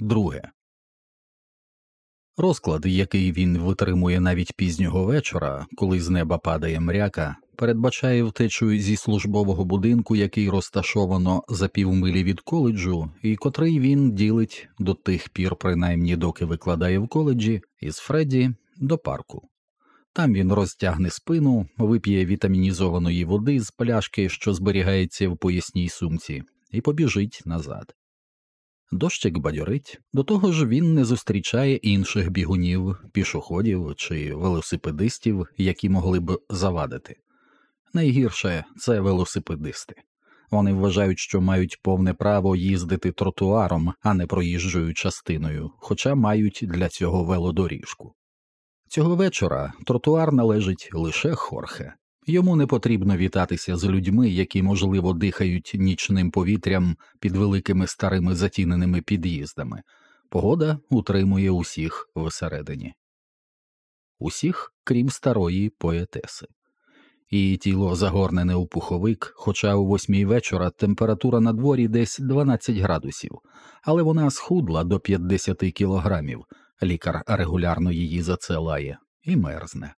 Друге. Розклад, який він витримує навіть пізнього вечора, коли з неба падає мряка, передбачає втечу зі службового будинку, який розташовано за півмилі від коледжу, і котрий він ділить до тих пір, принаймні доки викладає в коледжі, із Фредді до парку. Там він розтягне спину, вип'є вітамінізованої води з пляшки, що зберігається в поясній сумці, і побіжить назад. Дощик бадьорить, до того ж він не зустрічає інших бігунів, пішоходів чи велосипедистів, які могли б завадити. Найгірше це велосипедисти. Вони вважають, що мають повне право їздити тротуаром, а не проїжджою частиною, хоча мають для цього велодоріжку. Цього вечора тротуар належить лише Хорхе. Йому не потрібно вітатися з людьми, які, можливо, дихають нічним повітрям під великими старими затіненими під'їздами. Погода утримує усіх всередині, усіх, крім старої поетеси. Її тіло загорнене у пуховик, хоча у восьмій вечора температура на дворі десь 12 градусів, але вона схудла до 50 кілограмів. Лікар регулярно її за це лає і мерзне.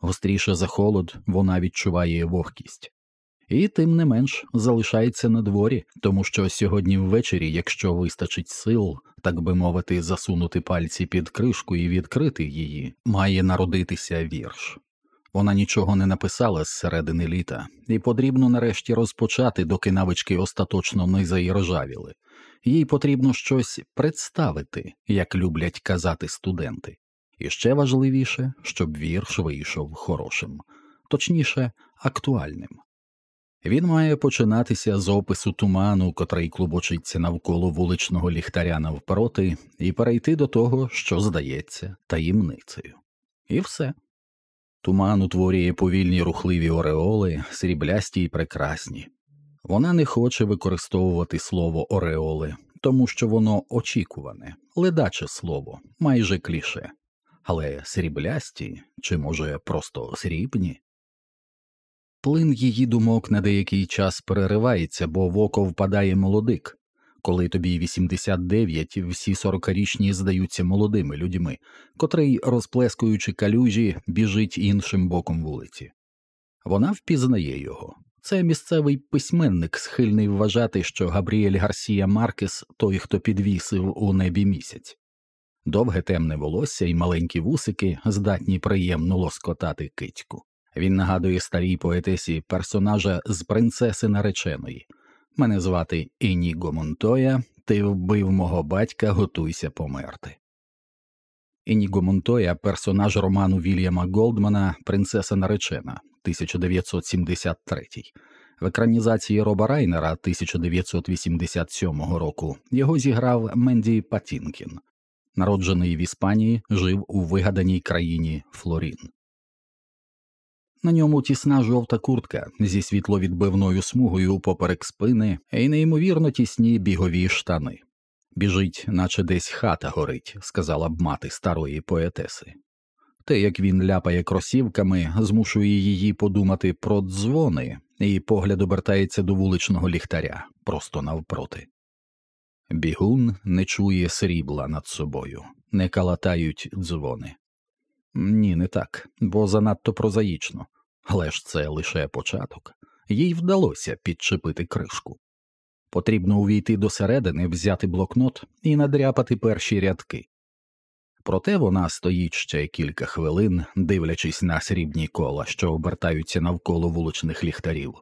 Гостріше за холод вона відчуває вогкість. І тим не менш залишається на дворі, тому що сьогодні ввечері, якщо вистачить сил, так би мовити, засунути пальці під кришку і відкрити її, має народитися вірш. Вона нічого не написала з середини літа, і потрібно нарешті розпочати, доки навички остаточно не заіржавіли. Їй потрібно щось представити, як люблять казати студенти. І ще важливіше, щоб вірш вийшов хорошим, точніше, актуальним. Він має починатися з опису туману, котрий клубочиться навколо вуличного ліхтаря навпроти, і перейти до того, що здається таємницею. І все. Туман утворює повільні рухливі ореоли, сріблясті й прекрасні. Вона не хоче використовувати слово ореоли, тому що воно очікуване, ледаче слово, майже кліше але сріблясті чи, може, просто срібні. Плин її думок на деякий час переривається, бо в око впадає молодик. Коли тобі 89, всі сорокарічні здаються молодими людьми, котрий, розплескуючи калюжі, біжить іншим боком вулиці. Вона впізнає його. Це місцевий письменник, схильний вважати, що Габріель Гарсія Маркес той, хто підвісив у небі місяць довге темне волосся і маленькі вусики здатні приємно лоскотати кицьку. Він нагадує старій поетесі персонажа з принцеси нареченої. Мене звати Ініго Монтоя, ти вбив мого батька, готуйся померти. Ініго Монтоя персонаж роману Вільяма Голдмана Принцеса наречена 1973 в екранізації Роба Райнера 1987 року його зіграв Менді Патінкін народжений в Іспанії, жив у вигаданій країні Флорін. На ньому тісна жовта куртка зі світловідбивною смугою поперек спини і неймовірно тісні бігові штани. Біжить, наче десь хата горить, сказала б мати старої поетеси. Те, як він ляпає кросівками, змушує її подумати про дзвони, і погляд обертається до вуличного ліхтаря просто навпроти. Бігун не чує срібла над собою, не калатають дзвони. Ні, не так, бо занадто прозаїчно, але ж це лише початок. Їй вдалося підчепити кришку. Потрібно увійти до середини, взяти блокнот і надряпати перші рядки. Проте вона стоїть ще кілька хвилин, дивлячись на срібні кола, що обертаються навколо вуличних ліхтарів.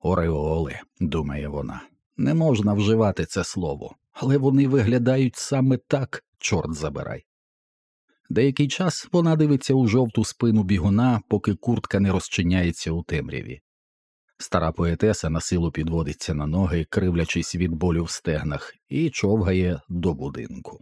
Ореоли, думає вона, не можна вживати це слово, але вони виглядають саме так, чорт забирай. Деякий час вона дивиться у жовту спину бігуна, поки куртка не розчиняється у темряві. Стара поетеса на силу підводиться на ноги, кривлячись від болю в стегнах, і човгає до будинку.